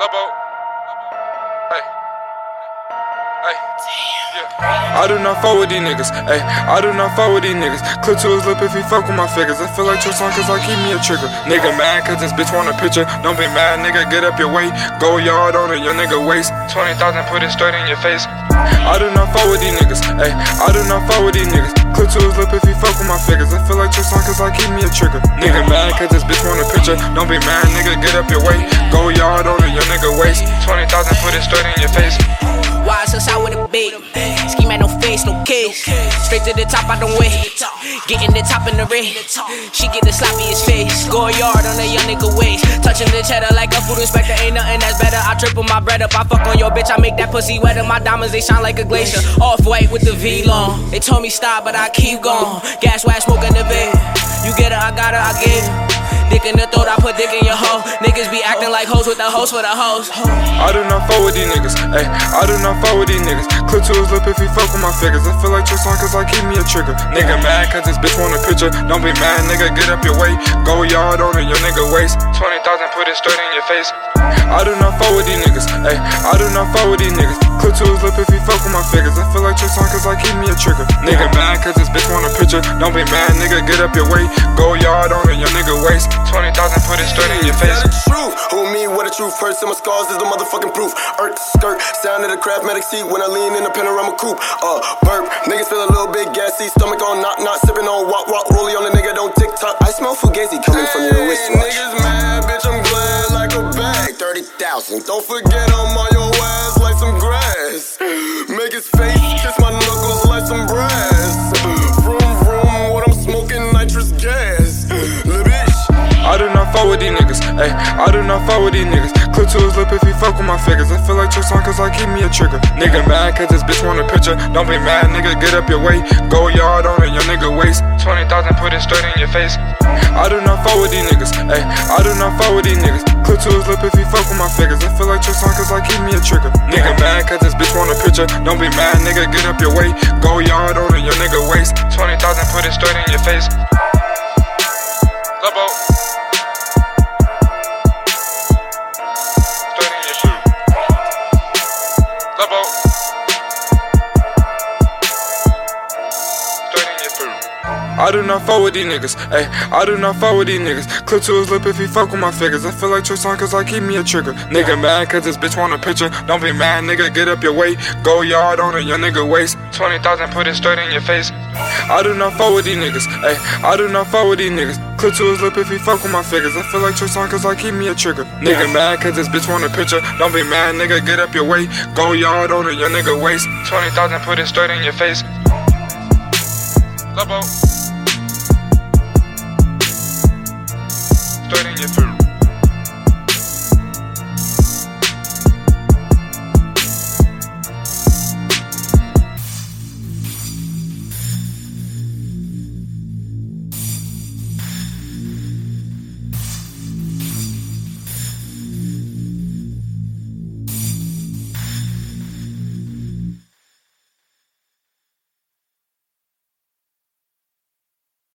Lobo. Hey. I do not fuck with these niggas. Hey, I do not fuck with these niggas. Clip to his lip if he fuck with my figures. I feel like your cause I keep me a trigger. Nigga mad cause this bitch want a picture. Don't be mad, nigga. Get up your way. Go yard on it, your nigga waist. 20,000, put it straight in your face. I do not fuck with these niggas. Hey, I do not fuck with these niggas. Clip to his lip if he fuck with my figures. I feel like your cause I keep me a trigger. Nigga mad cause this bitch want a picture. Don't be mad, nigga. Get up your way. Go yard on it, your nigga waist. 20,000, put it straight in your face. Why outside with a bait? Scheme at no face, no case. Straight to the top, I don't wait. Getting the top in the red. She get the sloppiest face. Go yard on a young nigga waist. Touching the cheddar like a food inspector. Ain't nothing that's better. I triple my bread up. I fuck on your bitch. I make that pussy wetter. My diamonds, they shine like a glacier. Off white with the Vlone. They told me stop, but I keep going. Gas, wax, smoking the bed. You get her, I got her, I give. In the throat, I put dick in your hoe. Niggas be acting like hoes with the hoes for the hoes. I do not fuck with these niggas. Hey, I do not fuck with these niggas. Clip to his lip if he fuck with my figures. I feel like your song cause I keep me a trigger. Nigga mad cause this bitch want a picture. Don't be mad, nigga. Get up your way. Go yard on it, your nigga waist. 20,000, put it straight in your face. I do not fuck with these niggas. Hey, I do not fuck with these niggas. Clip to his lip if he fuck with my figures. I feel like song cause I keep me a trigger. Nigga mad cause this bitch want a picture. Don't be mad, nigga. Get up your way. Go yard on it, your nigga waist. 20,000, put it straight in your face. That's the truth. Who me? What the truth? First in my scars is the motherfucking proof. Earth skirt, sound of the craft medic seat when I lean in the panorama coupe. Uh, burp. Niggas feel a little bit gassy. Stomach on knock knock, sipping on walk walk. Rollie on the nigga, don't tick tock. I smell fugazi coming from your wristwatch. Niggas mad, bitch. I'm glad like a bag. Thirty thousand. Don't forget I'm on your Make his fuck with these niggas. Hey, I do not fuck with these niggas. Clip to his lip if he fuck with my figures. I feel like your song cause I keep me a trigger. Nigga mad cause this bitch want a picture. Don't be mad, nigga. Get up your way. Go yard on it, your nigga waist. 20,000, put it straight in your face. I do not fuck with these niggas. Hey, I do not fuck with these niggas. Clip to his lip if he fuck with my figures. I feel like your song cause I keep me a trigger. Nigga mad cause this bitch want a picture. Don't be mad, nigga. Get up your way. Go yard on it, your nigga waist. 20,000, put it straight in your face. I do not fuck with these niggas. Hey, I do not fuck with these niggas. Clip to his lip if he fuck with my figures. I feel like your song cause I keep me a trigger. Nigga mad cause this bitch want a picture. Don't be mad, nigga. Get up your way. Go yard on it, your nigga waist. 20,000, put it straight in your face. I do not fuck with these niggas. Hey, I do not fuck with these niggas. Clip to his lip if he fuck with my figures. I feel like your song cause I keep me a trigger. Nigga mad cause this bitch want a picture. Don't be mad, nigga. Get up your way. Go yard on it, your nigga waist. 20,000, put it straight in your face. Tú eres